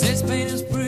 This pain is brutal.